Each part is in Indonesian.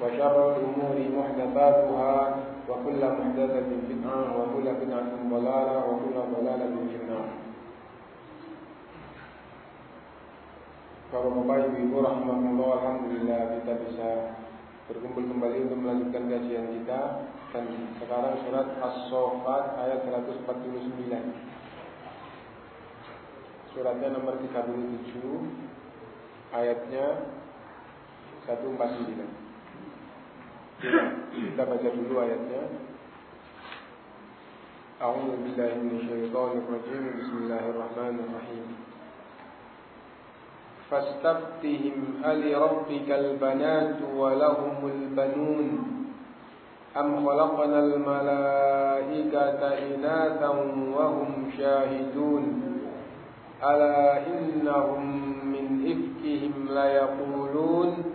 وشر الأمور محدثاتها وكل محدثة بدعة وكل بدعة ضلالة وكل ضلالة في النار Kalau Bapak Ibu Ibu rahimahullah Alhamdulillah kita bisa berkumpul kembali untuk melanjutkan kajian kita dan sekarang surat As-Saffat ayat 149 suratnya nomor 37 ayatnya 149 لقد روايتان أعوذ بالله من الشيطان الرجيم بسم الله الرحمن الرحيم فاستفتهم ألربك البنات ولهم البنون أم خلقنا الملائكة إناثا وهم شاهدون ألا إنهم من إفكهم ليقولون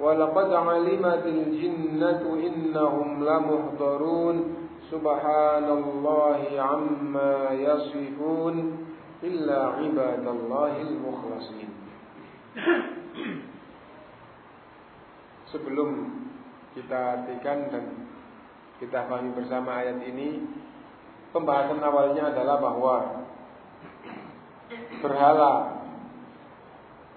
ولقد علمت الجنة إنهم لمحضرون سبحان الله عما يصفون إلا عباد الله المخلصين Sebelum kita artikan dan kita pahami bersama ayat ini, pembahasan awalnya adalah bahwa berhala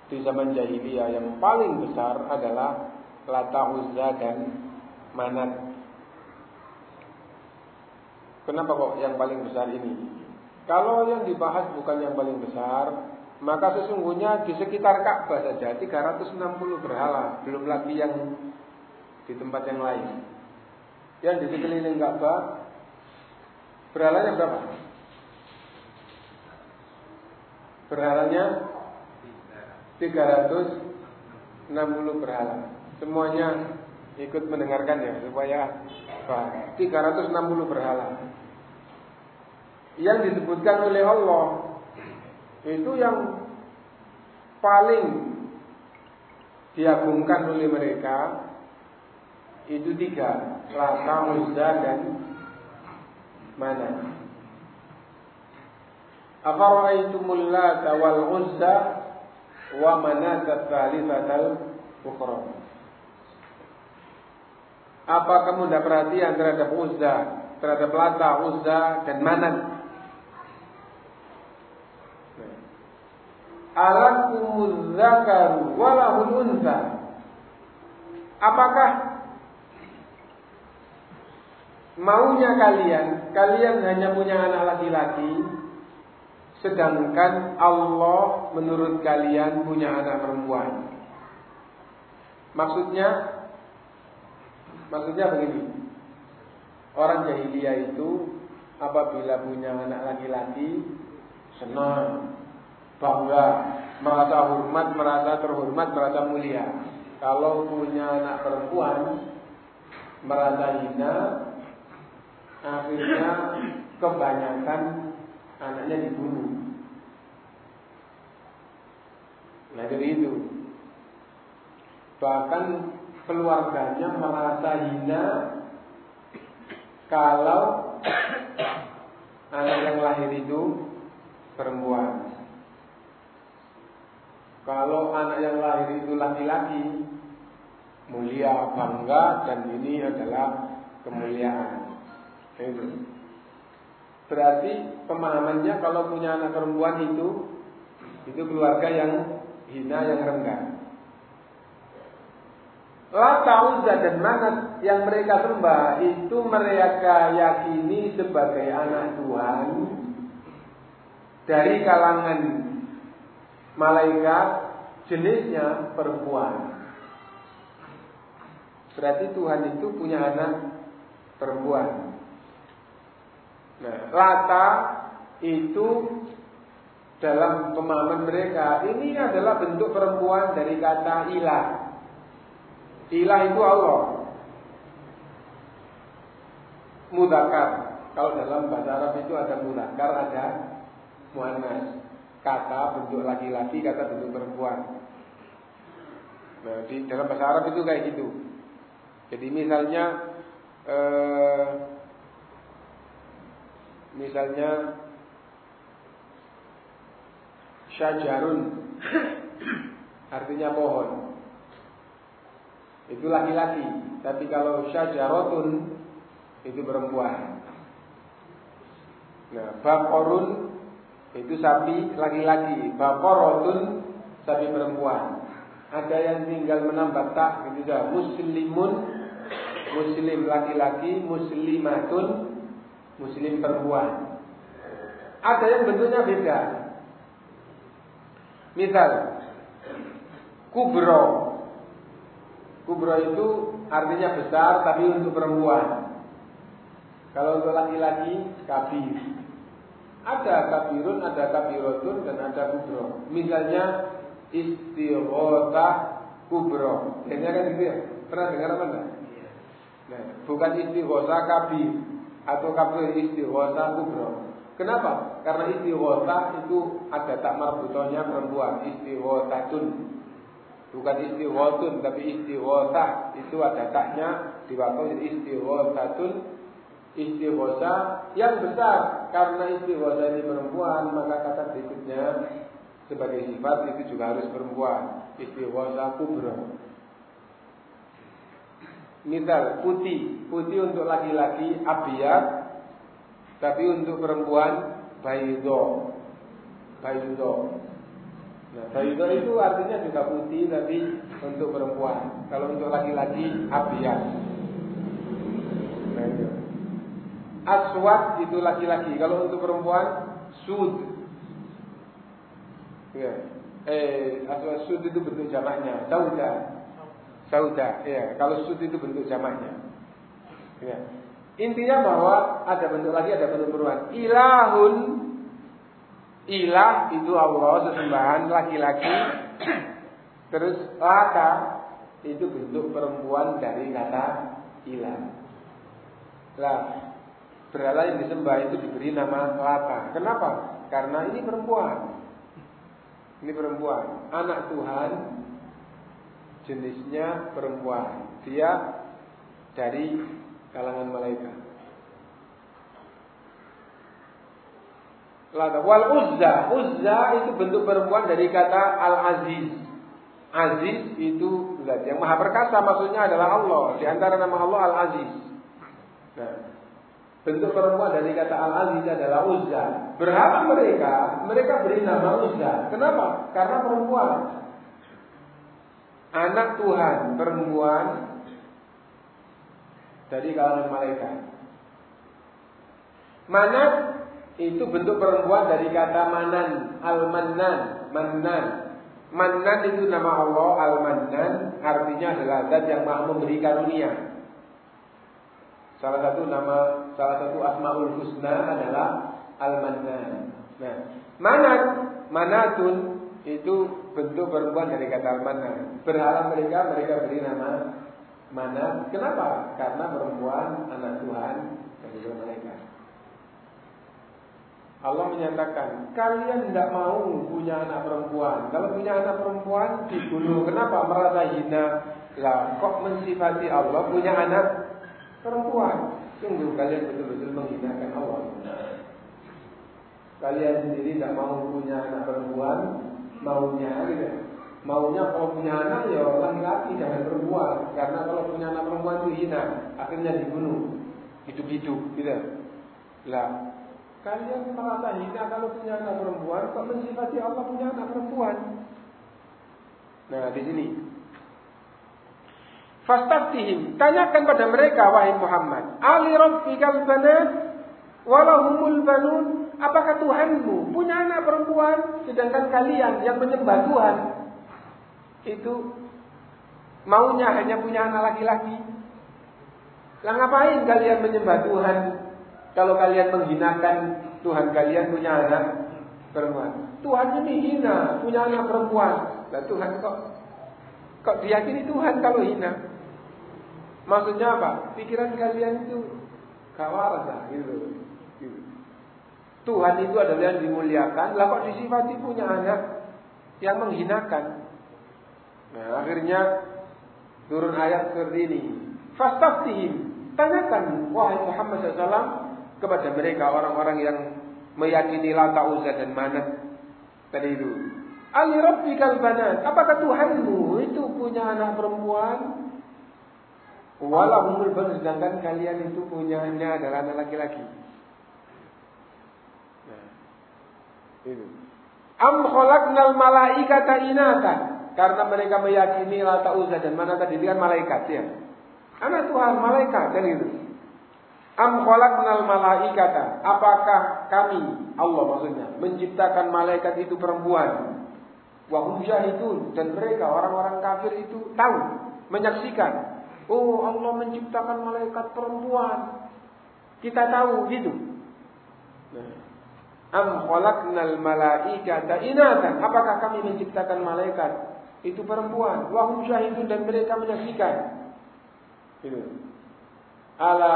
di zaman jahiliyah yang paling besar adalah Lata Uzza dan Manat. Kenapa kok yang paling besar ini? Kalau yang dibahas bukan yang paling besar, maka sesungguhnya di sekitar Ka'bah saja 360 berhala, belum lagi yang di tempat yang lain. Yang di sekeliling Ka'bah berhalanya berapa? Berhalanya 360 berhala. Semuanya ikut mendengarkan ya supaya Pak, 360 berhala. Yang disebutkan oleh Allah itu yang paling diagungkan oleh mereka itu tiga Lata, Uzza dan Mana Afara'aitumul Lata wal Uzza wa Manata Thalithatal Ukhra. Apa kamu tidak perhatian terhadap Uzza terhadap Lata, Uzza dan Manat alakumuz zakaru walahul apakah maunya kalian kalian hanya punya anak laki-laki sedangkan Allah menurut kalian punya anak perempuan maksudnya maksudnya begini orang jahiliyah itu apabila punya anak laki-laki senang bangga merasa hormat, merasa terhormat, merasa mulia. Kalau punya anak perempuan, merasa hina, akhirnya kebanyakan anaknya dibunuh. Nah jadi itu. Bahkan keluarganya merasa hina kalau anak yang lahir itu perempuan. Kalau anak yang lahir itu laki-laki, mulia, bangga, dan ini adalah kemuliaan. Itu. Berarti pemahamannya kalau punya anak perempuan itu, itu keluarga yang hina, yang rendah. Lata Uzza dan Manat yang mereka sembah itu mereka yakini sebagai anak Tuhan dari kalangan malaikat jenisnya perempuan. Berarti Tuhan itu punya anak perempuan. Nah, Lata itu dalam pemahaman mereka ini adalah bentuk perempuan dari kata ilah. Ilah itu Allah. Mudakar. Kalau dalam bahasa Arab itu ada mudakar, ada muannas kata bentuk laki-laki, kata bentuk perempuan. Nah, di dalam bahasa Arab itu kayak gitu. Jadi misalnya eh, misalnya syajarun artinya pohon. Itu laki-laki, tapi kalau syajarotun itu perempuan. Nah, bakorun itu sapi laki-laki, bakorotun sapi perempuan. Ada yang tinggal menambah tak gitu. Muslimun muslim laki-laki, muslimatun muslim perempuan. Ada yang bentuknya beda. Misal kubro. Kubro itu artinya besar tapi untuk perempuan. Kalau untuk laki-laki kabir. Ada kabirun, ada kabirotun, dan ada kubro. Misalnya istighotah kubro. Kayaknya kan gitu ya? Pernah dengar apa enggak? Nah, bukan istighotah kabir atau kabir istighotah kubro. Kenapa? Karena istighotah itu ada tak marbutonya perempuan. Istighotatun. Bukan istighotun, tapi istighotah itu ada taknya di waktu istighotatun istighosa yang besar karena istighosa ini perempuan maka kata berikutnya sebagai sifat itu juga harus perempuan istighosa kubro misal putih putih untuk laki-laki abiyat tapi untuk perempuan baido baido nah baido itu artinya juga putih tapi untuk perempuan kalau untuk laki-laki abiyat nah itu Aswad itu laki-laki. Kalau untuk perempuan, sud. Ya. Eh, aswad sud itu bentuk jamaknya. Sauda. Sauda. Ya. Kalau sud itu bentuk jamaknya. Ya. Intinya bahwa ada bentuk lagi, ada bentuk perempuan. Ilahun. Ilah itu Allah, sesembahan laki-laki. Terus laka itu bentuk perempuan dari kata ilah. Lah, berhala yang disembah itu diberi nama Lata. Kenapa? Karena ini perempuan. Ini perempuan, anak Tuhan, jenisnya perempuan. Dia dari kalangan malaikat. Wal Uzza, Uzza itu bentuk perempuan dari kata Al Aziz. Aziz itu zat yang maha perkasa maksudnya adalah Allah. Di antara nama Allah Al Aziz. Nah, Bentuk perempuan dari kata Al-Aziz adalah Uzza. Berapa mereka? Mereka beri nama Uzza. Kenapa? Karena perempuan. Anak Tuhan, perempuan dari kalangan malaikat. Manat itu bentuk perempuan dari kata manan, al-mannan, mannan. Mannan itu nama Allah, al-mannan artinya adalah zat yang maha memberi karunia. Salah satu nama, salah satu asmaul husna adalah Al-Mannan. Nah, manat, manatun itu bentuk perempuan dari kata mana. Berhala mereka mereka beri nama mana. Kenapa? Karena perempuan anak Tuhan dari mereka. Allah menyatakan, kalian tidak mau punya anak perempuan. Kalau punya anak perempuan dibunuh. Kenapa? Merasa hina. Lah, kok mensifati Allah punya anak perempuan? Sungguh kalian betul-betul menghinakan Allah. Kalian sendiri tidak mau punya anak perempuan, maunya gitu. Maunya kalau punya anak ya laki-laki jangan perempuan. Karena kalau punya anak perempuan itu hina, akhirnya dibunuh hidup-hidup gitu. Lah, kalian merasa hina kalau punya anak perempuan, kok mensifati Allah punya anak perempuan? Nah, di sini Fastaftihim, tanyakan pada mereka wahai Muhammad, Ali rabbikal banat walahumul banun? Apakah Tuhanmu punya anak perempuan sedangkan kalian yang menyembah Tuhan itu maunya hanya punya anak laki-laki? Lah ngapain kalian menyembah Tuhan kalau kalian menghinakan Tuhan kalian punya anak perempuan? Tuhan ini hina, punya anak perempuan. Lah Tuhan kok kok diyakini Tuhan kalau hina? Maksudnya apa? Pikiran kalian itu gitu. gitu. Tuhan itu adalah yang dimuliakan, lah kok disifati punya anak yang menghinakan. Nah, akhirnya turun ayat seperti ini. Fastaftihim, tanyakan wahai Muhammad SAW kepada mereka orang-orang yang meyakini Lata Uzza dan Manat tadi itu. Ali Rabbikal banat. Apakah Tuhanmu itu punya anak perempuan? Banun sedangkan kalian itu punyanya adalah anak laki-laki. Nah, itu. Am khalaqnal malaikata inata karena mereka meyakini Lata Uzza dan mana tadi kan malaikat ya. Anak Tuhan malaikat dan itu. Am khalaqnal malaikata apakah kami Allah maksudnya menciptakan malaikat itu perempuan? Wa hum dan mereka orang-orang kafir itu tahu menyaksikan Oh Allah menciptakan malaikat perempuan. Kita tahu gitu. Nah. Am khalaqnal malaikata inatan. Apakah kami menciptakan malaikat itu perempuan? Wahum syahidun dan mereka menyaksikan. Gitu. Ala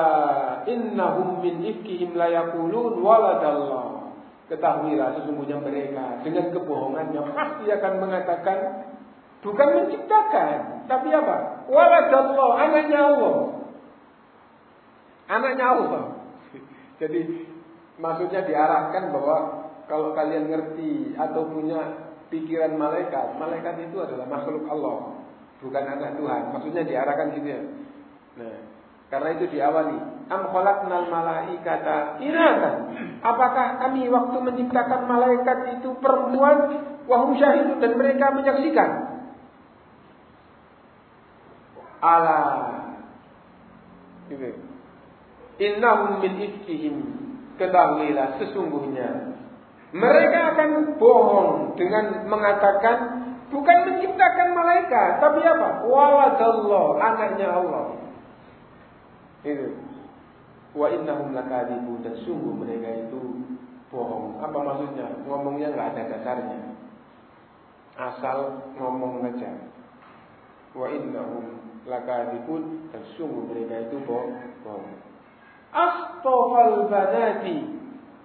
innahum min ifkihim la yaqulun waladallah. Ketahuilah sesungguhnya mereka dengan kebohongannya pasti akan mengatakan Bukan menciptakan, tapi apa? Waladallah, anaknya Allah. Anaknya Allah. Jadi maksudnya diarahkan bahwa kalau kalian ngerti atau punya pikiran malaikat, malaikat itu adalah makhluk Allah, bukan anak Tuhan. Maksudnya diarahkan gitu ya. Nah, karena itu diawali. Am khalaqnal malaikata inatan. Apakah kami waktu menciptakan malaikat itu perempuan wahum syahidun dan mereka menyaksikan? ala gitu. Innahum min ifkihim ketahuilah sesungguhnya. Mereka akan bohong dengan mengatakan bukan menciptakan malaikat tapi apa? Waladallah anaknya Allah. Itu. Wa innahum lakadibun dan sungguh mereka itu bohong. Apa maksudnya? Ngomongnya nggak ada dasarnya. Asal ngomong aja wa innahum lakadibun dan sungguh mereka itu bohong. Astofal banati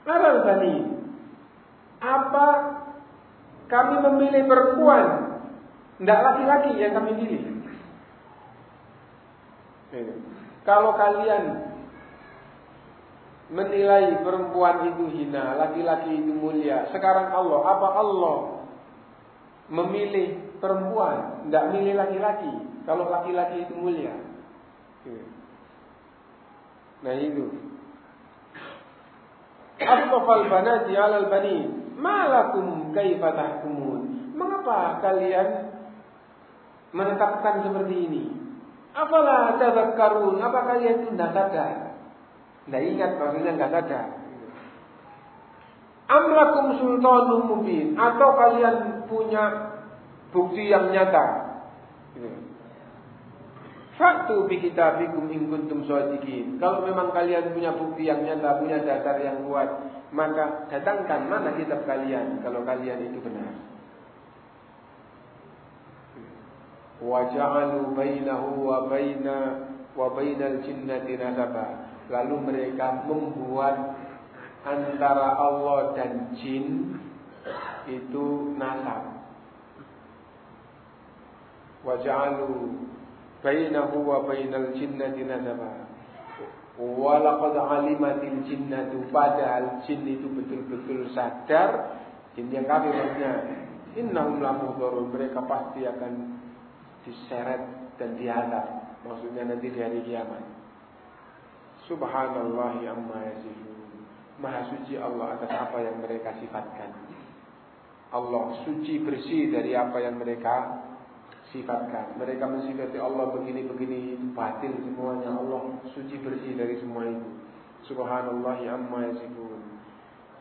alal bani. Apa kami memilih perempuan, tidak laki-laki yang kami pilih. Kalau kalian menilai perempuan itu hina, laki-laki itu mulia. Sekarang Allah, apa Allah memilih perempuan, tidak milih laki-laki? Kalau laki-laki itu mulia. Nah itu. Asfafal banati alal bani. Malakum kaifa tahkumun. Mengapa kalian menetapkan seperti ini? Apalah tadakkarun? Apa kalian itu tidak sadar? Tidak ingat maksudnya tidak sadar. Amlakum sultanum mubin atau kalian punya bukti yang nyata Faktu bi kitabikum in kuntum shadiqin. Kalau memang kalian punya bukti yang nyata, punya dasar yang kuat, maka datangkan mana kitab kalian kalau kalian itu benar. Wa ja'alu bainahu wa baina wa bainal jinnati nasaba. Lalu mereka membuat antara Allah dan jin itu nasab. Wa ja'alu bainahu wa bainal jinnati nasaba. Walaqad alimatil jinnatu padahal jin itu betul-betul sadar jin yang kafir maksudnya. Innahum lamuhdharun mereka pasti akan diseret dan diadab maksudnya nanti di hari kiamat. Subhanallah amma yasifun. Maha suci Allah atas apa yang mereka sifatkan. Allah suci bersih dari apa yang mereka sifatkan. Mereka mensifati Allah begini-begini itu batil semuanya. Allah suci bersih dari semua itu. Subhanallah amma yasifun.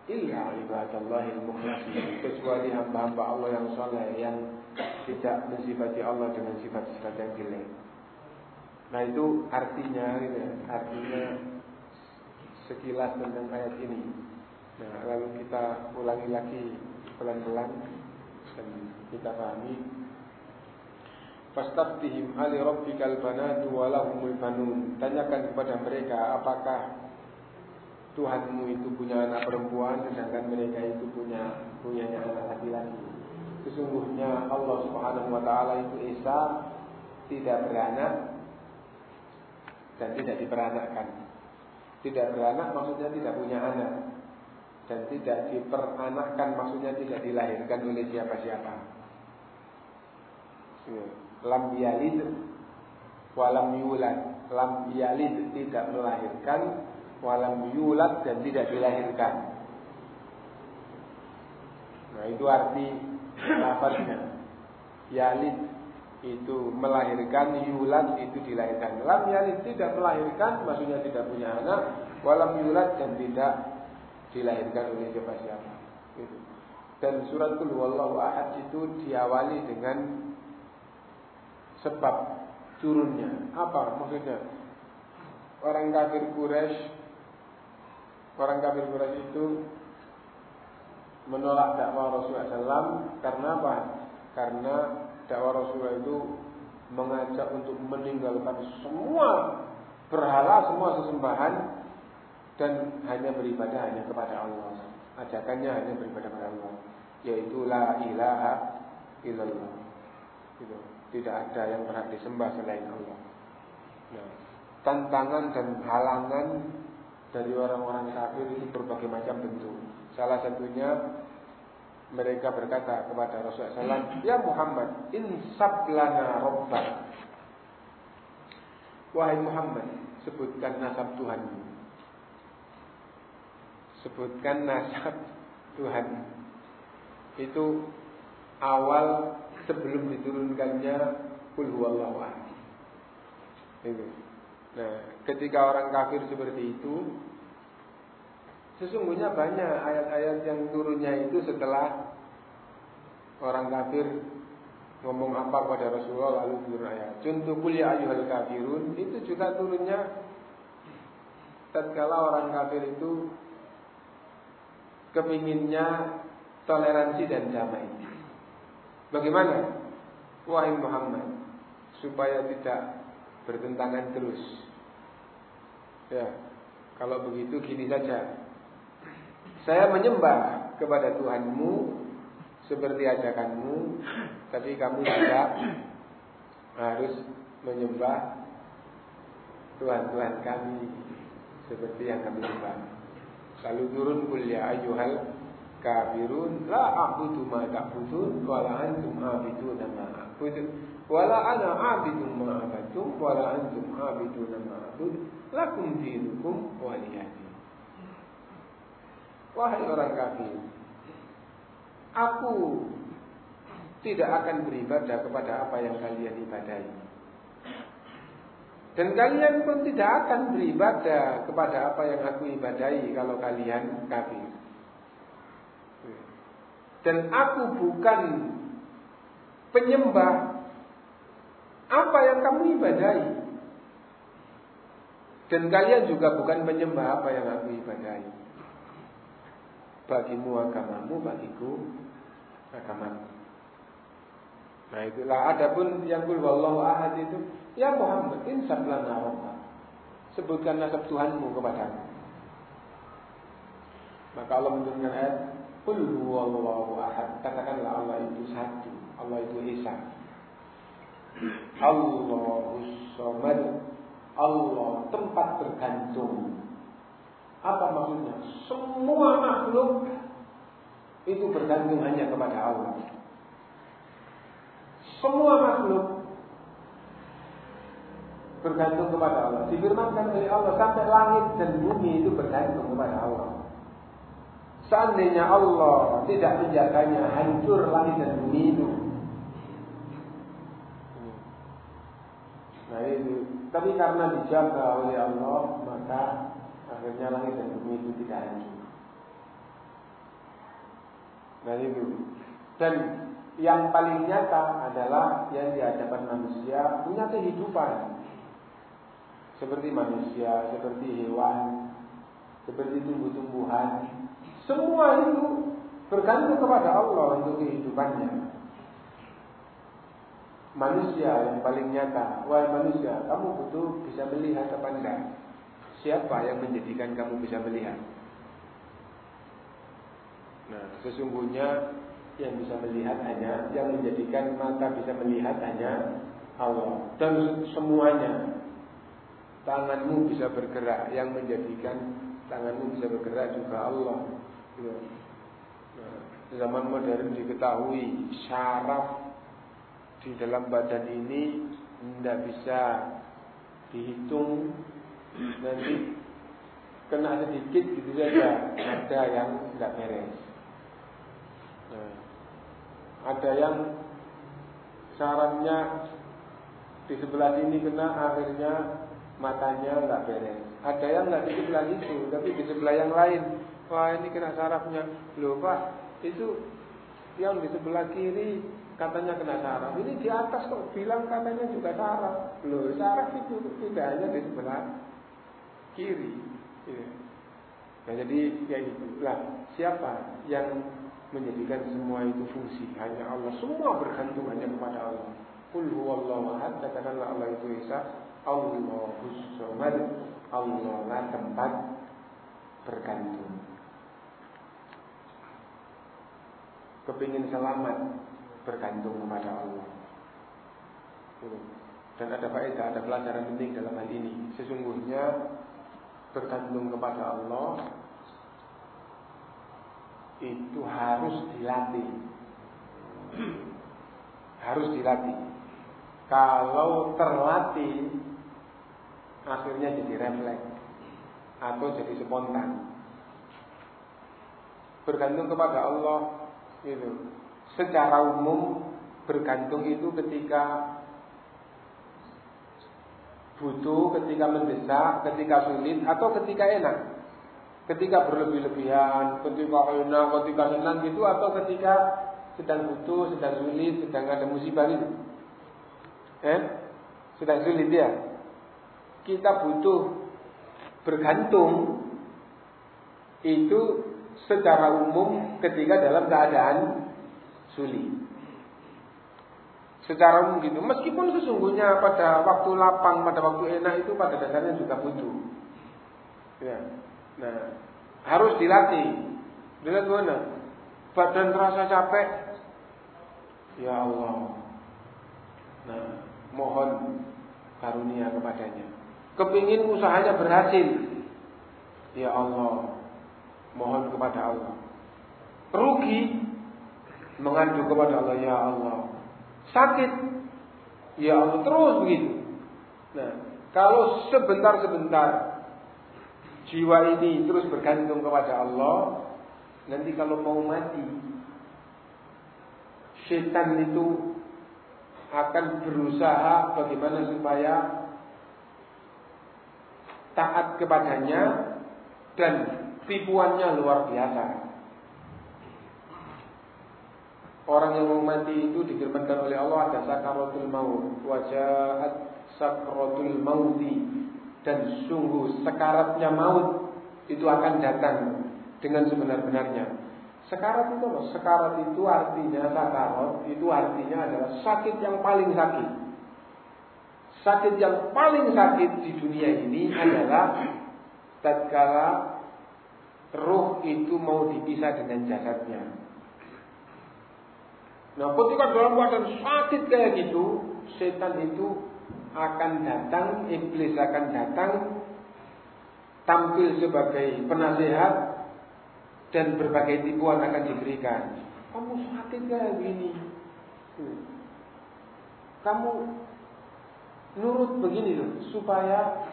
Illa ibadallahil mukhlasin. Kecuali hamba-hamba Allah yang soleh yang tidak mensifati Allah dengan sifat-sifat yang jelek. Nah itu artinya, gitu ya, artinya sekilas tentang ayat ini. Nah lalu kita ulangi lagi pelan-pelan dan kita pahami Fastaftihim ali rabbikal banatu wa lahumul banun. Tanyakan kepada mereka apakah Tuhanmu itu punya anak perempuan sedangkan mereka itu punya punyanya anak laki-laki. Sesungguhnya Allah Subhanahu wa taala itu Isa tidak beranak dan tidak diperanakkan. Tidak beranak maksudnya tidak punya anak dan tidak diperanakkan maksudnya tidak dilahirkan oleh siapa-siapa. Ya lam yalid walam yulad. Lam yalid tidak melahirkan walam yulad dan tidak dilahirkan. Nah itu arti lafaznya. Yalid itu melahirkan yulad itu dilahirkan. Lam yalid tidak melahirkan maksudnya tidak punya anak walam yulad dan tidak dilahirkan oleh siapa-siapa. Itu dan surat Wallahu Ahad itu diawali dengan sebab turunnya. Apa maksudnya? Orang kafir Quraisy orang kafir Quraisy itu menolak dakwah Rasulullah SAW karena apa? Karena dakwah Rasulullah itu mengajak untuk meninggalkan semua berhala, semua sesembahan dan hanya beribadah hanya kepada Allah. Ajakannya hanya beribadah kepada Allah, yaitu la ilaha illallah. Gitu. Tidak ada yang berhak disembah selain Allah. Nah, tantangan dan halangan dari orang-orang kafir itu berbagai macam bentuk. Salah satunya mereka berkata kepada Rasulullah SAW, Ya Muhammad, insab lana robbak. Wahai Muhammad, sebutkan nasab Tuhanmu. Sebutkan nasab Tuhan. Itu awal sebelum diturunkannya kul huwallahu ahad. Nah, ketika orang kafir seperti itu, sesungguhnya banyak ayat-ayat yang turunnya itu setelah orang kafir ngomong apa pada Rasulullah lalu turun ayat. Contoh kuliah ayuhal kafirun itu juga turunnya tatkala orang kafir itu kepinginnya toleransi dan damai. Bagaimana? Wahai Muhammad, supaya tidak bertentangan terus. Ya, kalau begitu gini saja. Saya menyembah kepada Tuhanmu seperti ajakanmu, tapi kamu tidak harus menyembah Tuhan-Tuhan kami seperti yang kami sembah. Lalu turun kuliah ayuhal kafirun la a'budu ma ta'budun wa la antum a'bidun ma a'budu wa la ana a'budu ma a'budtum wa la antum a'bidun ma a'bud lakum dinukum waliyadin Wahai orang kafir Aku tidak akan beribadah kepada apa yang kalian ibadahi dan kalian pun tidak akan beribadah kepada apa yang aku ibadahi kalau kalian kafir. Dan aku bukan penyembah apa yang kamu ibadahi. Dan kalian juga bukan penyembah apa yang aku ibadahi. Bagimu agamamu, bagiku agamamu. Nah itulah adapun yang kul wallahu ahad itu ya Muhammad insab lana. Sebutkan nasab Tuhanmu kepadaku. Maka Allah menurunkan ayat Qul huwallahu. Katakanlah Allah itu satu. Allah itu Esa. Allahus somad. Allah tempat bergantung. Apa maksudnya? Semua makhluk itu bergantung hanya kepada Allah. Semua makhluk bergantung kepada Allah. Difirmankan oleh Allah sampai langit dan bumi itu bergantung kepada Allah. Seandainya Allah tidak menjaganya, hancur langit dan itu. Nah itu. Tapi karena dijaga oleh Allah, maka akhirnya langit dan bumi itu tidak hancur. Nah itu. Dan yang paling nyata adalah yang di hadapan manusia punya kehidupan. Seperti manusia, seperti hewan, seperti tumbuh-tumbuhan, semua itu bergantung kepada Allah untuk kehidupannya. Manusia yang paling nyata, wahai manusia, kamu butuh bisa melihat apa enggak? Siapa yang menjadikan kamu bisa melihat? Nah, sesungguhnya yang bisa melihat hanya, yang menjadikan mata bisa melihat hanya Allah. Dan semuanya, tanganmu bisa bergerak, yang menjadikan tanganmu bisa bergerak juga Allah. Ya. Nah, zaman modern diketahui syaraf di dalam badan ini tidak bisa dihitung. Nanti kena sedikit gitu saja. Ada yang tidak beres. Nah, ada yang sarafnya di sebelah sini kena akhirnya matanya nggak beres. Ada yang nggak di sebelah itu tapi di sebelah yang lain Wah ini kena sarafnya. Loh Pak, itu yang di sebelah kiri katanya kena saraf. Ini di atas kok bilang katanya juga saraf. Loh saraf itu tidak hanya di sebelah kiri. Ya. Nah jadi ya itu lah siapa yang menjadikan semua itu fungsi hanya Allah semua bergantung hanya kepada Allah. Kul huwallahu ahad katakanlah Allah itu Esa Allahus Allah lah tempat bergantung. Kepingin selamat bergantung kepada Allah. Dan ada faedah, ada pelajaran penting dalam hal ini. Sesungguhnya bergantung kepada Allah itu harus dilatih. harus dilatih. Kalau terlatih akhirnya jadi refleks atau jadi spontan. Bergantung kepada Allah itu. Secara umum bergantung itu ketika butuh, ketika mendesak, ketika sulit, atau ketika enak. Ketika berlebih-lebihan, ketika enak, ketika senang gitu, atau ketika sedang butuh, sedang sulit, sedang ada musibah itu. Eh? Sedang sulit ya. Kita butuh bergantung itu secara umum ketika dalam keadaan sulit. Secara umum gitu. Meskipun sesungguhnya pada waktu lapang, pada waktu enak itu pada dasarnya juga butuh. Ya. Nah, harus dilatih. Dilihat mana? Badan terasa capek. Ya Allah. Nah, mohon karunia kepadanya. Kepingin usahanya berhasil. Ya Allah, mohon kepada Allah. Rugi mengadu kepada Allah, ya Allah. Sakit, ya Allah terus begitu. Nah, kalau sebentar-sebentar jiwa ini terus bergantung kepada Allah, nanti kalau mau mati, setan itu akan berusaha bagaimana supaya taat kepadanya dan tipuannya luar biasa. Orang yang mau mati itu difirmankan oleh Allah ada sakaratul maut, wajahat sakaratul mauti dan sungguh sekaratnya maut itu akan datang dengan sebenar-benarnya. Sekarat itu apa? Sekarat itu artinya sakarat itu artinya adalah sakit yang paling sakit. Sakit yang paling sakit di dunia ini adalah tatkala roh itu mau dipisah dengan jasadnya. Nah, ketika dalam keadaan sakit kayak gitu, setan itu akan datang, iblis akan datang, tampil sebagai penasehat, dan berbagai tipuan akan diberikan. Kamu sakit kayak gini. Kamu nurut begini loh supaya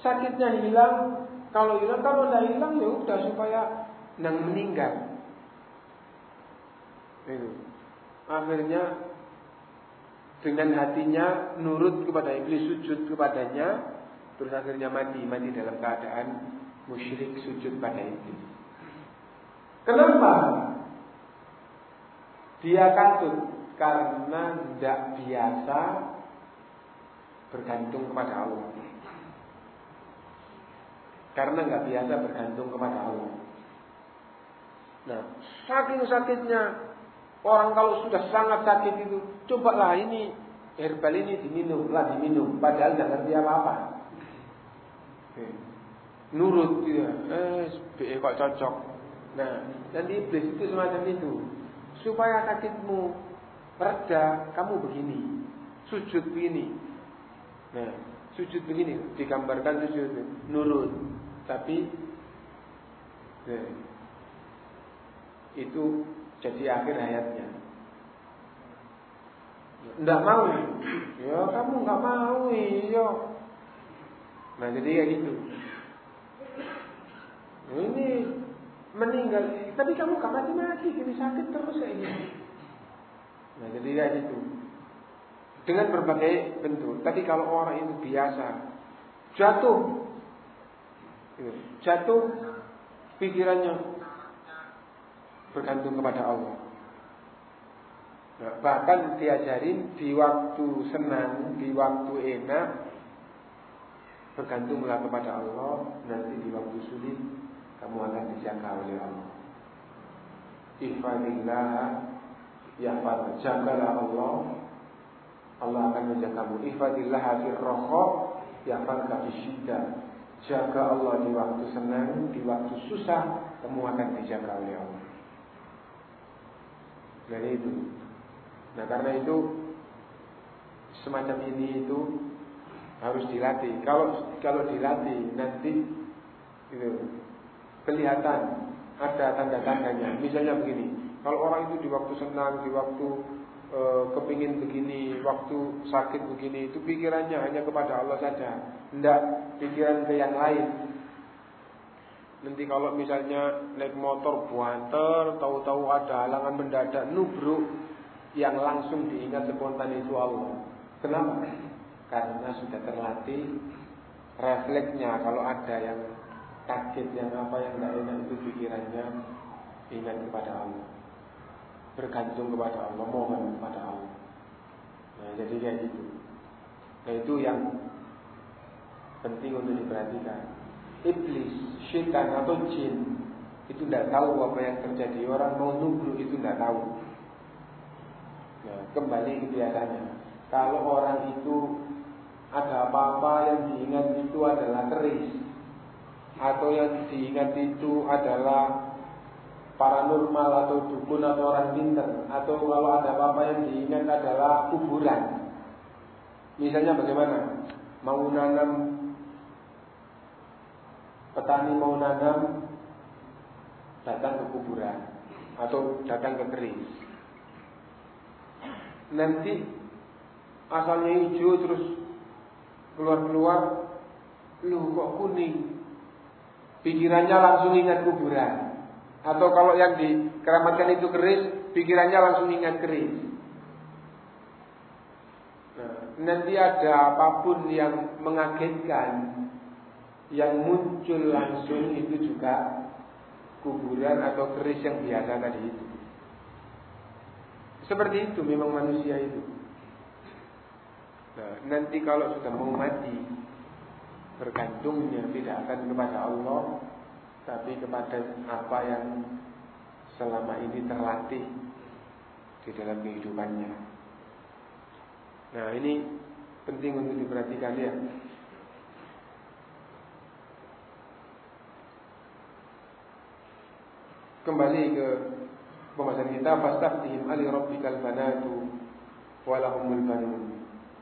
sakitnya hilang. Kalau hilang, kalau tidak hilang ya udah supaya nang meninggal. Itu. Akhirnya dengan hatinya nurut kepada iblis sujud kepadanya terus akhirnya mati mati dalam keadaan musyrik sujud pada iblis Kenapa? Dia katut karena tidak biasa bergantung kepada Allah. Karena nggak biasa bergantung kepada Allah. Nah, saking sakitnya orang kalau sudah sangat sakit itu, cobalah ini herbal ini diminum, lah diminum, padahal nggak ngerti apa-apa. Nurut dia, eh, kok cocok. Nah, dan iblis itu semacam itu. Supaya sakitmu reda, kamu begini. Sujud begini. Nah, sujud begini. Digambarkan sujud. Nurut. Tapi, nah, itu jadi akhir hayatnya. Tidak mau. Ya kamu nggak mau, iya. Nah jadi kayak gitu. Ini meninggal tapi kamu gak mati mati gini sakit terus kayak gini nah jadi kayak gitu dengan berbagai bentuk tapi kalau orang itu biasa jatuh gitu. Jatuh pikirannya bergantung kepada Allah bahkan diajarin di waktu senang di waktu enak bergantunglah kepada Allah nanti di waktu sulit kamu akan dijaga oleh Allah. Ihfadillah yahfad jagalah Allah Allah akan menjagamu. Ihfadillah fil raha yahfadka fisyiddah. Jaga Allah di waktu senang, di waktu susah, kamu akan dijaga oleh Allah. Dari itu. Nah karena itu semacam ini itu harus dilatih. Kalau kalau dilatih nanti itu kelihatan ada tanda-tandanya. Misalnya begini, kalau orang itu di waktu senang, di waktu e, kepingin begini, waktu sakit begini, itu pikirannya hanya kepada Allah saja, tidak pikiran ke yang lain. Nanti kalau misalnya naik motor buanter, tahu-tahu ada halangan mendadak, nubruk, yang langsung diingat spontan itu Allah. Kenapa? Karena sudah terlatih refleksnya kalau ada yang kaget yang apa yang tidak enak itu pikirannya ingat kepada Allah bergantung kepada Allah mohon kepada Allah. Nah jadi kayak gitu. Nah itu yang penting untuk diperhatikan. Iblis syaitan atau jin itu tidak tahu apa yang terjadi. Orang mau nubruk itu tidak tahu. Nah kembali ke biasanya. Kalau orang itu ada apa-apa yang diingat itu adalah keris. Atau yang diingat itu adalah paranormal atau dukun atau orang pintar atau kalau ada apa-apa yang diingat adalah kuburan. Misalnya bagaimana? Mau nanam petani mau nanam datang ke kuburan atau datang ke keris. Nanti asalnya hijau terus keluar-keluar lu kok kuning pikirannya langsung ingat kuburan. Atau kalau yang dikeramatkan itu keris, pikirannya langsung ingat keris. Nah, nanti ada apa pun yang mengagetkan, yang muncul langsung itu juga kuburan atau keris yang biasa tadi. Seperti itu memang manusia itu. Nah, nanti kalau sudah mau mati, bergantungnya tidak akan kepada Allah tapi kepada apa yang selama ini terlatih di dalam kehidupannya. Nah ini penting untuk diperhatikan ya. Kembali ke pembahasan kita fastaftihim ali rabbikal banatu walahumul banun.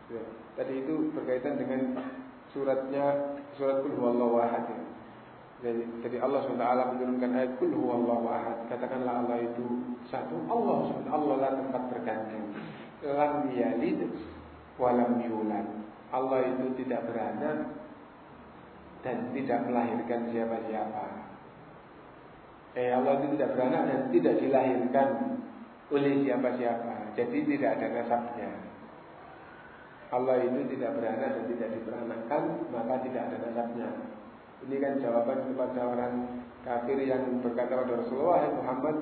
Ya. Tadi itu berkaitan dengan suratnya surat Qul huwallahu ahad ya. Jadi, jadi Allah SWT menurunkan ayat Qul huwallahu ahad. Katakanlah Allah itu satu. Allah SWT Allah lah tempat bergantung. Lam yalid walam yulad. Allah itu tidak beranak dan tidak melahirkan siapa-siapa. Eh Allah itu tidak beranak dan tidak dilahirkan oleh siapa-siapa. Jadi tidak ada nasabnya. Allah itu tidak beranak dan tidak diperanakkan, maka tidak ada nasabnya. Ini kan jawaban kepada orang kafir yang berkata pada Rasulullah Muhammad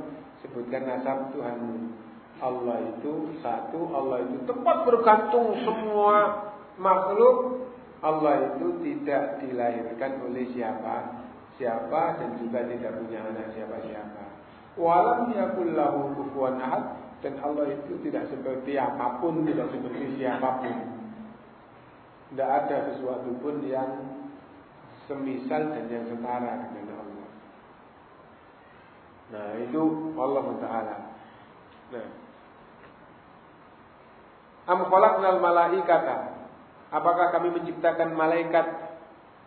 sebutkan nasab Tuhanmu. Allah itu satu, Allah itu tempat bergantung semua makhluk. Allah itu tidak dilahirkan oleh siapa, siapa dan juga tidak punya anak siapa-siapa. Walam yakul lahu kufuwan ahad dan Allah itu tidak seperti apa pun, tidak seperti siapa pun. Tidak ada sesuatu pun yang semisal dan yang setara dengan Allah. Nah itu Allah Taala. Nah, Am khalaqnal malaikata. Apakah kami menciptakan malaikat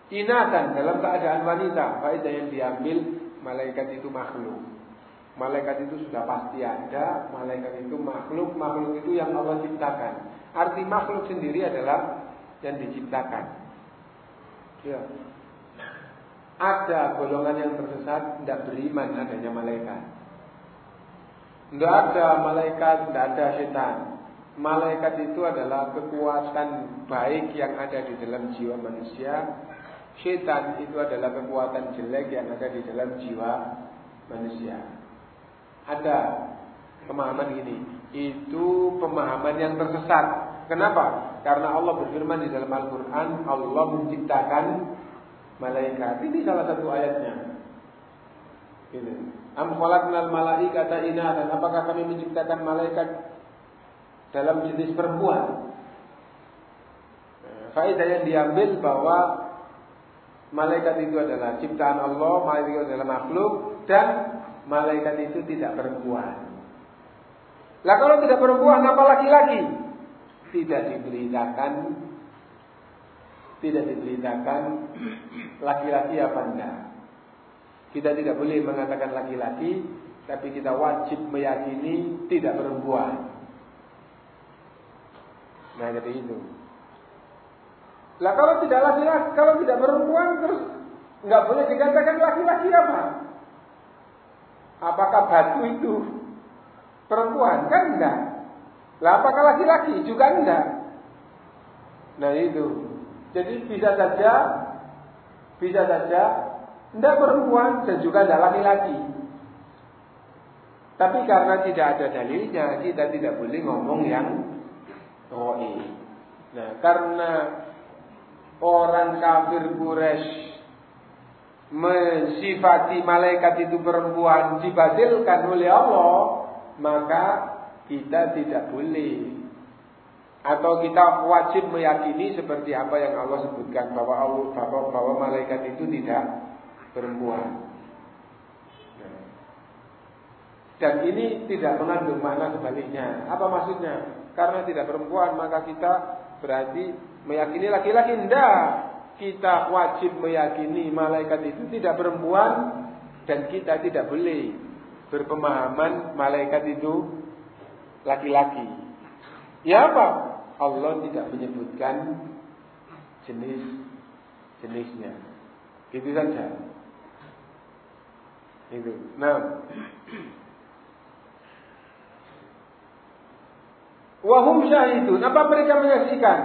Inatan dalam keadaan wanita. Faedah yang diambil malaikat itu makhluk. Malaikat itu sudah pasti ada. Malaikat itu makhluk. Makhluk itu yang Allah ciptakan. Arti makhluk sendiri adalah yang diciptakan. Ya. Ada golongan yang tersesat tidak beriman adanya malaikat. Tidak ada malaikat, tidak ada setan. Malaikat itu adalah kekuatan baik yang ada di dalam jiwa manusia Syaitan itu adalah kekuatan jelek yang ada di dalam jiwa manusia. Ada pemahaman ini. Itu pemahaman yang tersesat. Kenapa? Karena Allah berfirman di dalam Al-Quran, Allah menciptakan malaikat. Ini salah satu ayatnya. Ini. Am khalaqnal malaikata dan Apakah kami menciptakan malaikat dalam jenis perempuan? Faedah yang diambil bahwa Malaikat itu adalah ciptaan Allah, malaikat itu adalah makhluk dan malaikat itu tidak perempuan. Lah kalau tidak perempuan apa laki-laki? Tidak diberitakan tidak diberitakan laki-laki apa enggak. Kita tidak boleh mengatakan laki-laki, tapi kita wajib meyakini tidak perempuan. Nah, jadi itu. Lah kalau tidak laki-laki, kalau tidak perempuan terus nggak boleh dikatakan laki-laki apa? Apakah batu itu perempuan? Kan enggak. Lah apakah laki-laki? Juga enggak. Nah itu. Jadi bisa saja bisa saja tidak perempuan dan juga tidak laki-laki. Tapi karena tidak ada dalilnya, kita tidak boleh ngomong yang roi. Nah, karena orang kafir Quraisy mensifati malaikat itu perempuan dibatalkan oleh Allah, maka kita tidak boleh atau kita wajib meyakini seperti apa yang Allah sebutkan bahwa Allah bahwa, bahwa malaikat itu tidak perempuan. Dan ini tidak mengandung makna sebaliknya. Apa maksudnya? Karena tidak perempuan maka kita berarti Meyakini laki-laki tidak. Kita wajib meyakini malaikat itu tidak perempuan dan kita tidak boleh berpemahaman malaikat itu laki-laki. Ya apa? Allah tidak menyebutkan jenis jenisnya. Itu saja. Itu. Nah. Wahum syahidun. Apa mereka menyaksikan?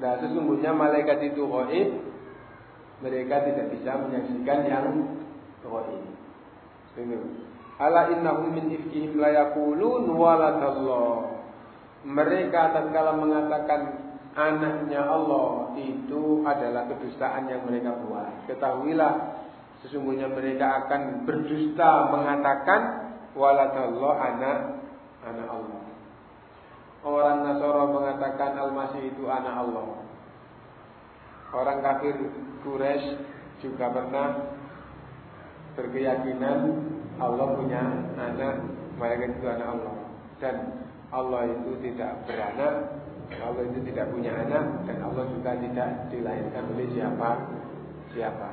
Nah sesungguhnya malaikat itu hoib Mereka tidak bisa menyaksikan yang hoib Ini Ala innahum min ifkihim layakulun waladallah Mereka tatkala mengatakan anaknya Allah itu adalah kedustaan yang mereka buat. Ketahuilah sesungguhnya mereka akan berdusta mengatakan waladallah anak anak Allah. Orang Nasara mengatakan Al-Masih itu anak Allah. Orang kafir Quraisy juga pernah berkeyakinan Allah punya anak, malaikat itu anak Allah. Dan Allah itu tidak beranak, Allah itu tidak punya anak, dan Allah juga tidak dilahirkan oleh siapa siapa.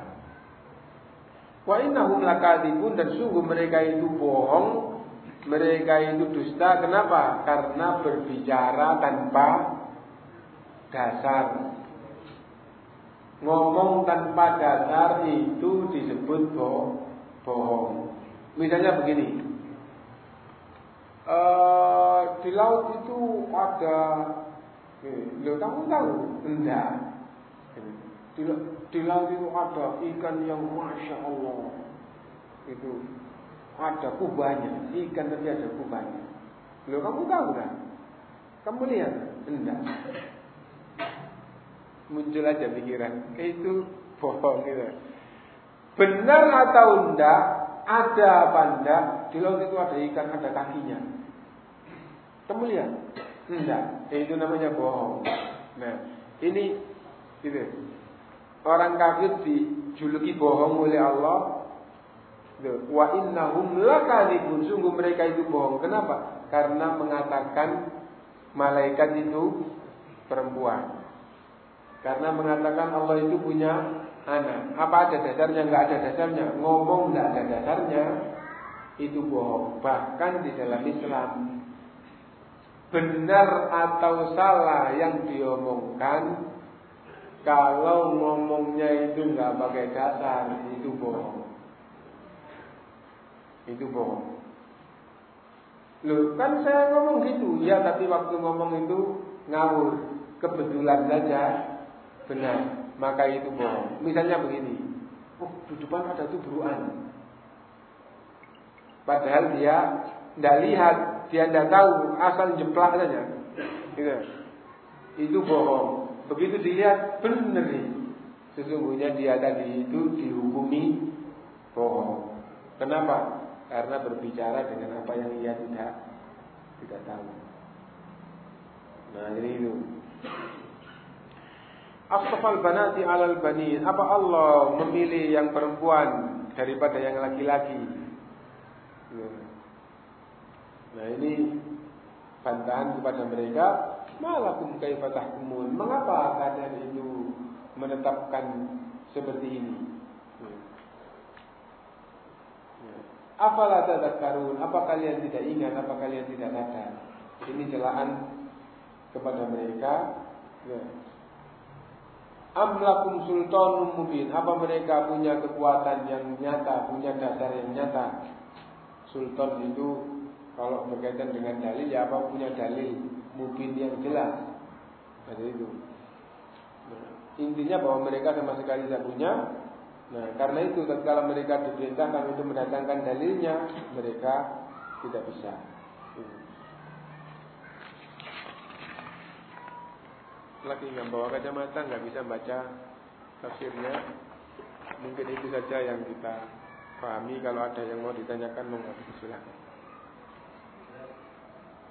Wa innahum lakadzibun dan sungguh mereka itu bohong, mereka itu dusta. Kenapa? Karena berbicara tanpa dasar. Ngomong tanpa dasar itu disebut bohong. Misalnya begini, uh, di laut itu ada, lo kamu tahu? Enggak. Di, di laut itu ada ikan yang masya Allah itu ada kubahnya, ikan tapi ada kubahnya. Lo kamu tahu kan? Kamu lihat? Enggak. Muncul aja pikiran, itu bohong gitu. Benar atau enggak, ada apa enggak, di laut itu ada ikan, ada kakinya. Kamu lihat? Enggak. Eh, itu namanya bohong. Nah, ini gitu. Orang kafir dijuluki bohong oleh Allah. Wa innahum lakadzibun. Sungguh mereka itu bohong. Kenapa? Karena mengatakan malaikat itu perempuan. Karena mengatakan Allah itu punya anak. Apa ada dasarnya? Enggak ada dasarnya. Ngomong enggak ada dasarnya itu bohong. Bahkan di dalam Islam benar atau salah yang diomongkan kalau ngomongnya itu enggak pakai dasar itu bohong. Itu bohong. Loh, kan saya ngomong gitu. Ya, tapi waktu ngomong itu ngawur. Kebetulan saja benar maka itu bohong. Misalnya begini, oh di depan ada tubuhan. Padahal dia tidak lihat, dia tidak tahu, asal jeplak saja. Gitu. Itu bohong. Begitu dilihat, benar nih. Sesungguhnya dia tadi itu dihukumi bohong. Kenapa? Karena berbicara dengan apa yang ia tidak tidak tahu. Nah, jadi itu. Asfal banati alal banin. Apa Allah memilih yang perempuan daripada yang laki-laki? Ya. Nah ini bantahan kepada mereka. Malakum kaifa tahkumun. Mengapa kalian itu menetapkan seperti ini? Ya. Ya. Apalah karun? Apa kalian tidak ingat? Apa kalian tidak sadar? Ini celaan kepada mereka. Ya. Amlakum sultanum mubin. Apa mereka punya kekuatan yang nyata, punya dasar yang nyata? Sultan itu kalau berkaitan dengan dalil ya apa punya dalil mubin yang jelas. Ada itu. Nah, intinya bahwa mereka sama sekali tidak punya. Nah, karena itu kalau mereka diperintahkan untuk mendatangkan dalilnya, mereka tidak bisa. lagi nggak bawa kacamata nggak bisa baca tafsirnya mungkin itu saja yang kita pahami kalau ada yang mau ditanyakan monggo silakan.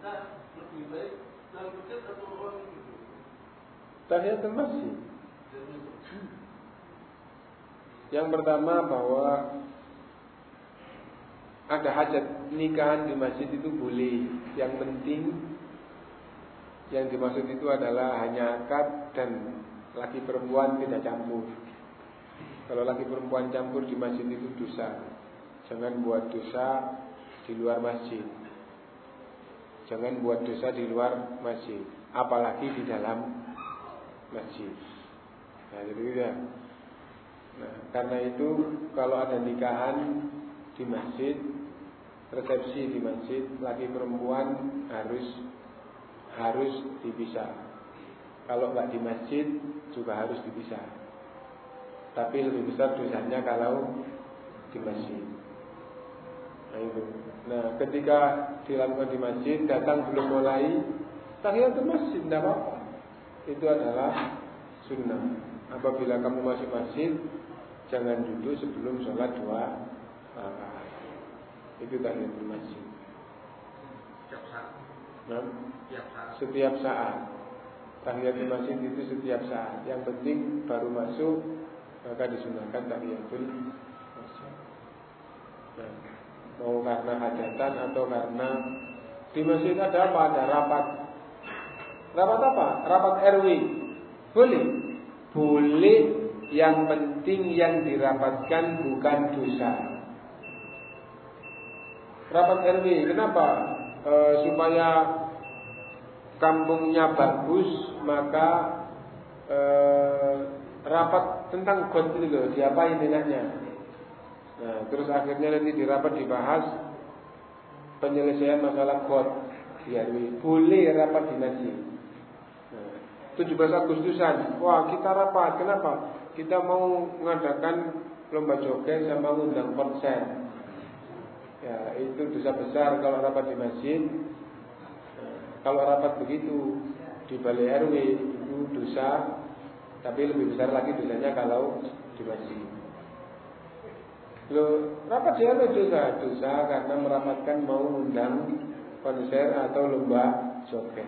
Ini. Tahiyatul masjid. Yang pertama bahwa ada hajat nikahan di masjid itu boleh. Yang penting yang dimaksud itu adalah hanya akad dan laki perempuan tidak campur. Kalau laki perempuan campur di masjid itu dosa. Jangan buat dosa di luar masjid. Jangan buat dosa di luar masjid, apalagi di dalam masjid. Nah, jadi ya. Nah, karena itu kalau ada nikahan di masjid resepsi di masjid laki perempuan harus harus dipisah. Kalau nggak di masjid juga harus dipisah. Tapi lebih besar dosanya kalau di masjid. Nah itu. Nah ketika dilakukan di masjid datang belum mulai tahiyatul masjid tidak apa-apa. Itu adalah sunnah. Apabila kamu masuk masjid jangan duduk sebelum sholat dua rakaat. Itu tahiyatul masjid. Setiap saat. Nah, Setiap saat. setiap saat. Tahiyatul masjid itu setiap saat. Yang penting baru masuk maka disunahkan tahiyatul masjid. Nah, mau karena hajatan atau karena di masjid ada apa? Ada rapat. Rapat apa? Rapat RW. Boleh. Boleh. Yang penting yang dirapatkan bukan dosa. Rapat RW. Kenapa? E, supaya kampungnya bagus, maka e, rapat tentang God itu loh, diapain enaknya. Nah, terus akhirnya nanti di rapat dibahas penyelesaian masalah God di RW. Boleh rapat di masjid. Nah, 17 Agustusan, wah kita rapat, kenapa? Kita mau mengadakan lomba joget sama undang konser. Ya, itu dosa besar kalau rapat di masjid. Kalau rapat begitu di balai RW itu dosa, tapi lebih besar lagi dosanya kalau di masjid. Rapat di RW dosa, dosa karena merapatkan mau undang konser atau lomba joget.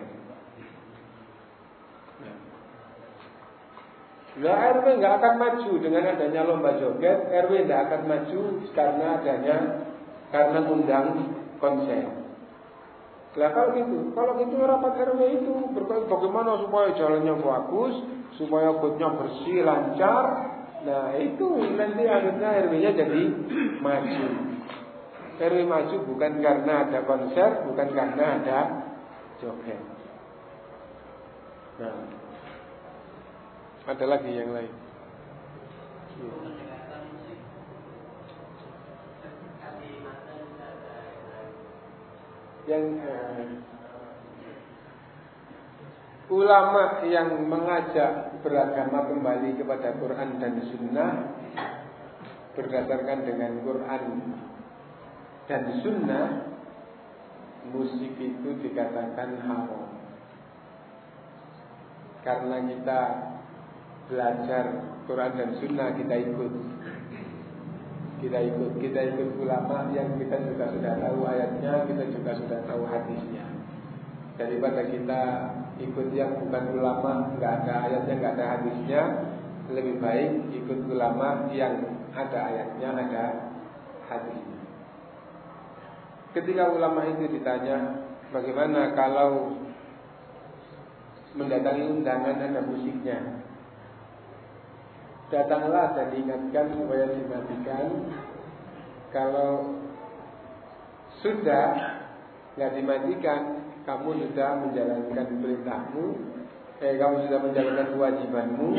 Nah, RW nggak akan maju dengan adanya lomba joget. RW nggak akan maju karena adanya karena undang konser. Nah kalau gitu, kalau gitu rapat RW itu bagaimana supaya jalannya bagus, supaya kotnya bersih, lancar. Nah itu nanti akhirnya RW-nya jadi maju. RW maju bukan karena ada konser, bukan karena ada joget. Nah, ada lagi yang lain. Yang eh, ulama yang mengajak beragama kembali kepada Quran dan Sunnah berdasarkan dengan Quran dan Sunnah musik itu dikatakan haram. Karena kita belajar Quran dan Sunnah kita ikut. Kita ikut kita ikut ulama yang kita juga sudah tahu ayatnya kita juga sudah tahu hadisnya. Daripada kita ikut yang bukan ulama nggak ada ayatnya nggak ada hadisnya lebih baik ikut ulama yang ada ayatnya ada hadisnya. Ketika ulama itu ditanya bagaimana kalau mendatangi undangan ada musiknya? Datanglah dan diingatkan supaya dimatikan kalau sudah nggak dimatikan kamu sudah menjalankan perintahmu eh kamu sudah menjalankan kewajibanmu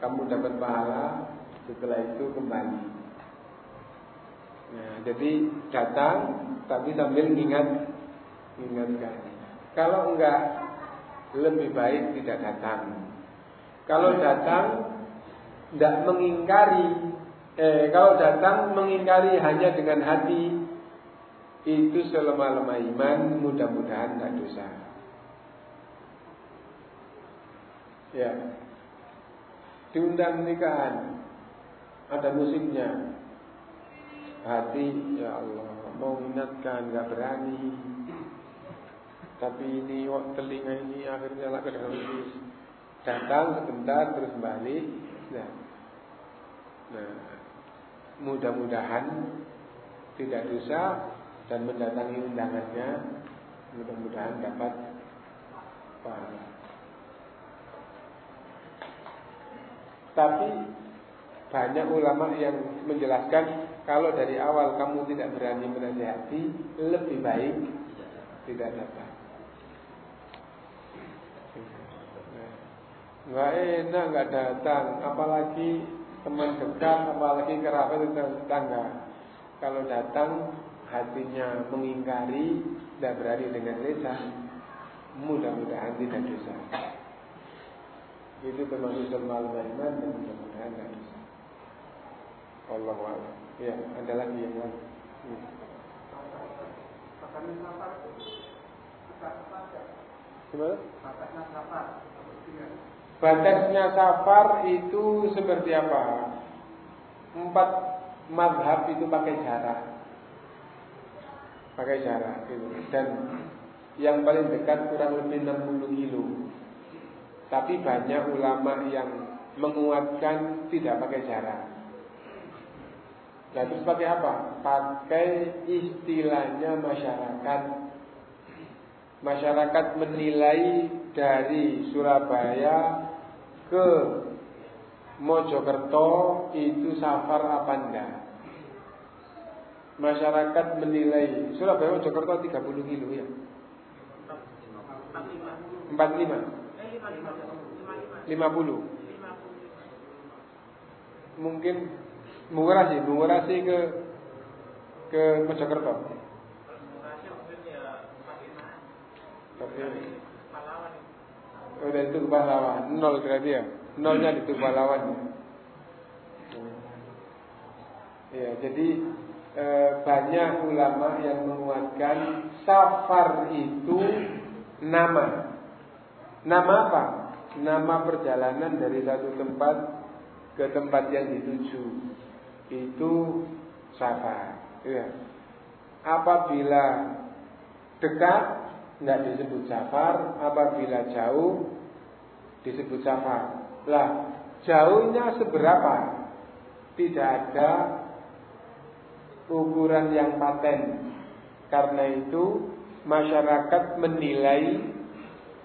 kamu dapat pahala setelah itu kembali. Nah jadi datang tapi sambil ingat ingatkan. Kalau enggak lebih baik tidak datang. Kalau datang tidak mengingkari eh, kalau datang mengingkari hanya dengan hati itu selemah-lemah iman mudah-mudahan tidak dosa. Ya. Diundang nikahan. Ada musiknya. Hati ya Allah mau ingatkan nggak berani. Tapi ini telinga ini akhirnya lah ke dalam datang sebentar terus balik. Nah, nah mudah-mudahan tidak dosa dan mendatangi undangannya mudah-mudahan dapat pahala. Tapi banyak ulama yang menjelaskan kalau dari awal kamu tidak berani menasihati lebih baik tidak dapat. nggak enak nggak datang apalagi teman dekat apalagi kerabat tetangga kalau datang hatinya mengingkari, tidak berani dengan desa, mudah-mudahan tidak dosa. Itu termasuk selmal iman dan mudah-mudahan tidak dosa. Allah Allah. Ya, ada lagi yang lain. Hmm. Gimana? Batasnya safar itu seperti apa? Empat madhab itu pakai jarak. Pakai jarak gitu. Dan yang paling dekat kurang lebih 60 kilo. Tapi banyak ulama yang menguatkan tidak pakai jarak. Nah terus pakai apa? Pakai istilahnya masyarakat. Masyarakat menilai dari Surabaya ke Mojokerto itu safar apa enggak? Masyarakat menilai Surabaya Mojokerto 30 kilo ya. 45. 50. Mungkin Mengurasi, mengurasi ke ke Mojokerto. Oh, dari itu pahlawan, nol berarti ya, nolnya di pahlawan. Ya, jadi e, banyak ulama yang menguatkan safar itu nama. Nama apa? Nama perjalanan dari satu tempat ke tempat yang dituju itu safar. Ya. Apabila dekat nggak disebut safar, apabila jauh disebut safar. Lah, jauhnya seberapa? Tidak ada ukuran yang paten. Karena itu masyarakat menilai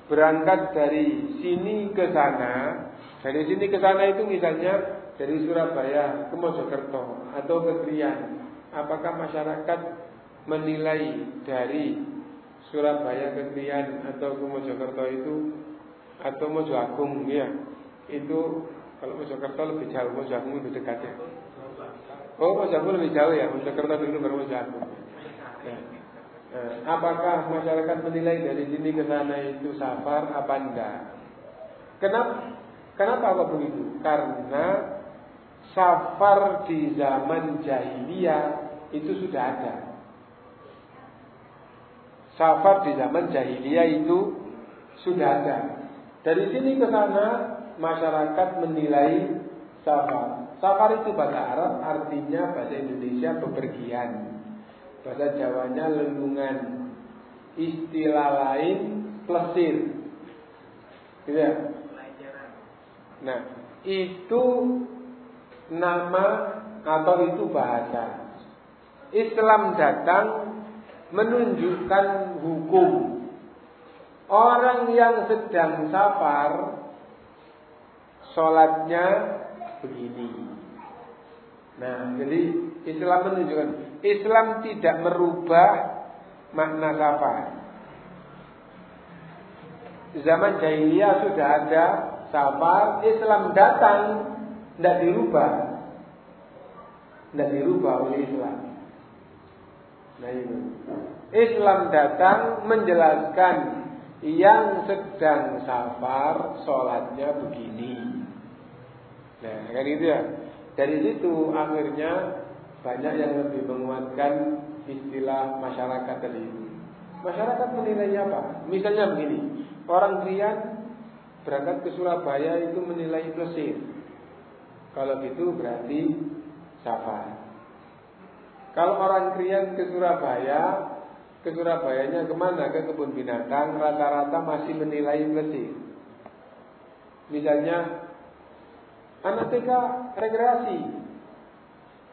berangkat dari sini ke sana, dari sini ke sana itu misalnya dari Surabaya ke Mojokerto atau ke Krian, apakah masyarakat menilai dari Surabaya ke Krian atau ke Mojokerto itu atau Mojo ya? Itu kalau Mojokerto lebih jauh Mojo Agung lebih dekat ya oh Mojo Agung lebih jauh ya Mojokerto dulu baru Mojo Agung ya. Nah, apakah masyarakat menilai dari sini ke sana itu safar apa enggak kenapa kenapa kok begitu karena safar di zaman jahiliyah itu sudah ada. Safar di zaman jahiliyah itu sudah ada. Dari sini ke sana masyarakat menilai safar. Safar itu bahasa Arab artinya bahasa Indonesia bepergian. Bahasa Jawanya lelungan. Istilah lain plesir. Gitu ya? Nah, itu nama atau itu bahasa. Islam datang menunjukkan hukum. Orang yang sedang safar sholatnya begini. Nah, jadi Islam menunjukkan Islam tidak merubah makna safar. Zaman jahiliyah sudah ada safar, Islam datang tidak dirubah. Tidak dirubah oleh Islam. Nah itu. Islam datang menjelaskan yang sedang safar sholatnya begini. Nah kan itu ya. Dari situ akhirnya banyak yang lebih menguatkan istilah masyarakat tadi Masyarakat menilainya apa? Misalnya begini, orang Krian berangkat ke Surabaya itu menilai plesir. Kalau gitu berarti safar. Kalau orang krian ke Surabaya, ke Surabayanya ke mana? Ke kebun binatang, rata-rata masih menilai plesir. Misalnya, anak TK rekreasi.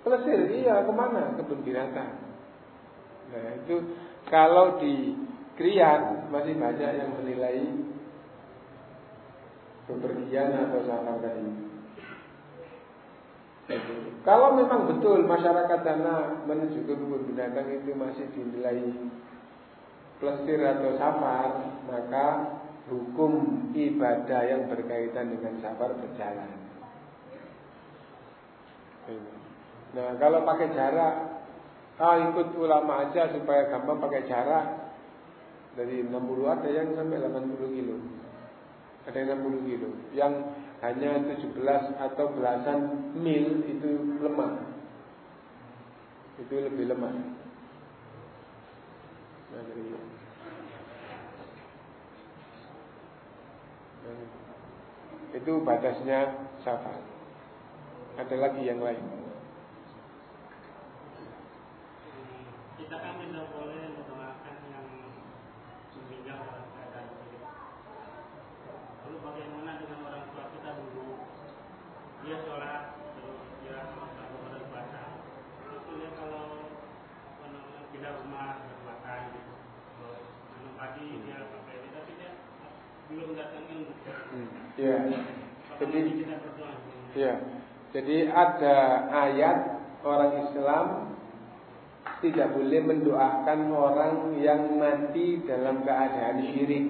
Plesir, iya ke mana? Kebun binatang. Nah itu kalau di krian masih banyak yang menilai bepergian atau safar tadi. Kalau memang betul masyarakat sana menuju ke kebun binatang itu masih dinilai plesir atau safar, maka hukum ibadah yang berkaitan dengan safar berjalan. Nah, kalau pakai jarak ah ikut ulama aja supaya gampang pakai jarak. Dari 60 ada yang sampai 80 kilo. Ada yang 60 kilo. Yang hanya 17 atau belasan mil itu lemah. Itu lebih lemah. Nah, nah, itu batasnya syafaat ada lagi yang lain kita kan tidak boleh mendoakan yang meninggal dalam keadaan hidup. Lalu bagaimana dengan orang tua kita dulu? Dia sholat, terus dia kepada puasa. Terus dia kalau pindah rumah berpuasa gitu. Terus minum pagi dia pakai ini, tapi dia belum datang ilmu. Hmm. Ya. Jadi, ya. Jadi ada ayat orang Islam tidak boleh mendoakan orang yang mati dalam keadaan syirik.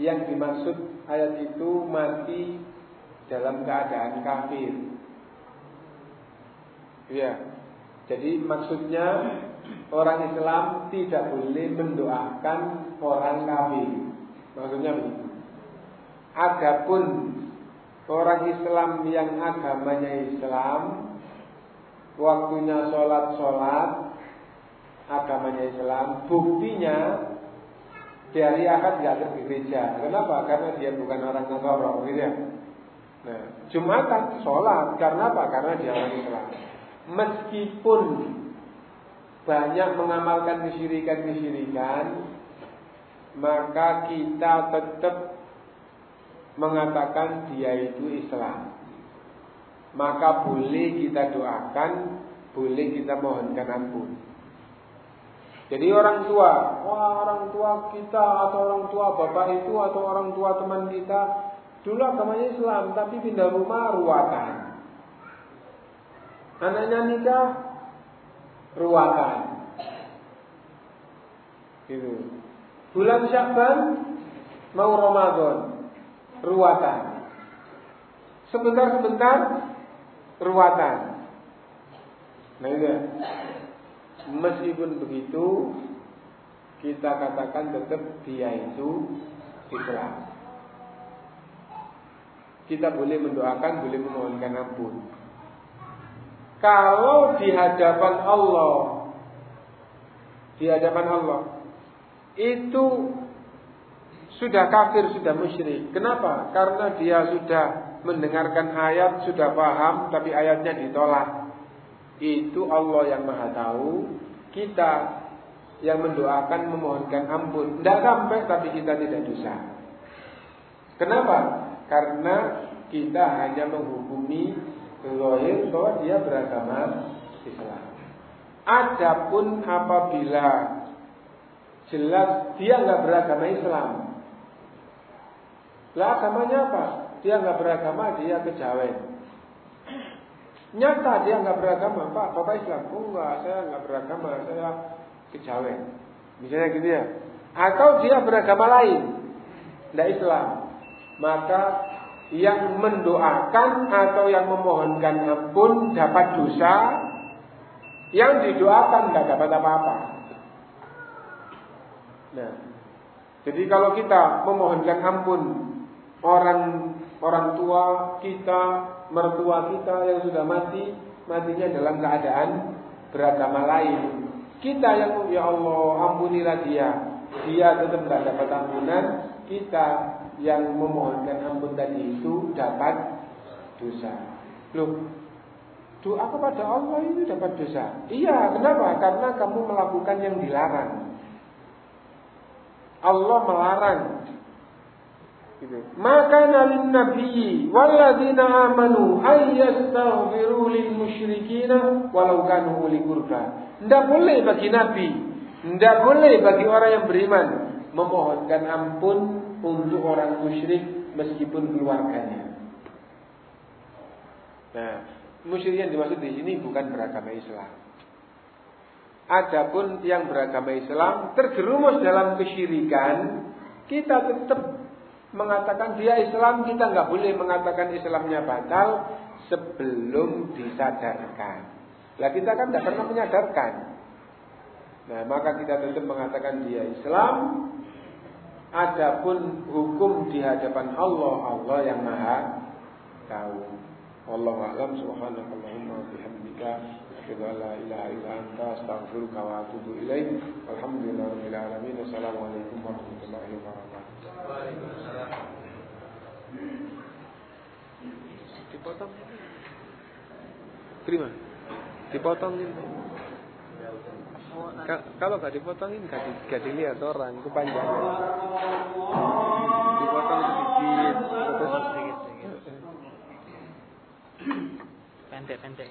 Yang dimaksud ayat itu mati dalam keadaan kafir. Ya. Jadi maksudnya orang Islam tidak boleh mendoakan orang kafir. Maksudnya begitu. Adapun orang Islam yang agamanya Islam waktunya sholat-sholat agamanya Islam, buktinya dari akad nggak ke gereja. Kenapa? Karena dia bukan orang Nasara, gitu ya. Nah, Jumatan sholat karena apa? Karena dia orang Islam. Meskipun banyak mengamalkan kesyirikan-kesyirikan, maka kita tetap mengatakan dia itu Islam maka boleh kita doakan, boleh kita mohonkan ampun. Jadi orang tua, wah orang tua kita atau orang tua bapak itu atau orang tua teman kita dulu agamanya Islam tapi pindah rumah ruatan. Anaknya nikah ruatan. Gitu. Bulan Syakban mau Ramadan ruatan. Sebentar-sebentar ruatan. Nah itu Meskipun begitu kita katakan tetap dia itu Islam. Kita boleh mendoakan, boleh memohonkan ampun. Kalau di hadapan Allah, di hadapan Allah, itu sudah kafir, sudah musyrik. Kenapa? Karena dia sudah mendengarkan ayat sudah paham tapi ayatnya ditolak. Itu Allah yang Maha tahu. Kita yang mendoakan memohonkan ampun. Tidak sampai tapi kita tidak dosa. Kenapa? Karena kita hanya menghukumi Zohir bahwa dia beragama Islam. Adapun apabila jelas dia nggak beragama Islam, lah agamanya apa? dia nggak beragama, dia kejawen. Nyata dia nggak beragama, Pak, Bapak Islam. Oh enggak, saya nggak beragama, saya kejawen. Misalnya gitu ya. Atau dia beragama lain, tidak Islam. Maka yang mendoakan atau yang memohonkan ampun dapat dosa, yang didoakan nggak dapat apa-apa. Nah, jadi kalau kita memohonkan ampun orang orang tua kita, mertua kita yang sudah mati, matinya dalam keadaan beragama lain. Kita yang ya Allah ampunilah dia, dia tetap tidak dapat ampunan. Kita yang memohonkan ampun tadi itu dapat dosa. Loh, doa kepada Allah itu dapat dosa. Iya, kenapa? Karena kamu melakukan yang dilarang. Allah melarang. Maka nalin nabi walladzina amanu ay yastaghfiru lil musyrikina walau kanu uli. Tidak boleh bagi nabi, tidak boleh bagi orang yang beriman memohonkan ampun untuk orang musyrik meskipun keluarganya. Nah, musyrik yang dimaksud di sini bukan beragama Islam. Adapun yang beragama Islam terjerumus dalam kesyirikan, kita tetap mengatakan dia Islam, kita nggak boleh mengatakan Islamnya batal sebelum disadarkan. Lah kita kan tidak pernah menyadarkan. Nah, maka kita tentu mengatakan dia Islam. Adapun hukum di hadapan Allah, Allah yang Maha tahu. Wallahu a'lam subhanakallahumma ilaha wa atubu ilaik. Alhamdulillahirabbil alamin. Assalamualaikum warahmatullahi wabarakatuh. Dipotong. Terima. Dipotong ini. Kalau nggak dipotongin nggak di, gak dilihat orang kepanjangan. Dipotong sedikit, terus. Pendek-pendek.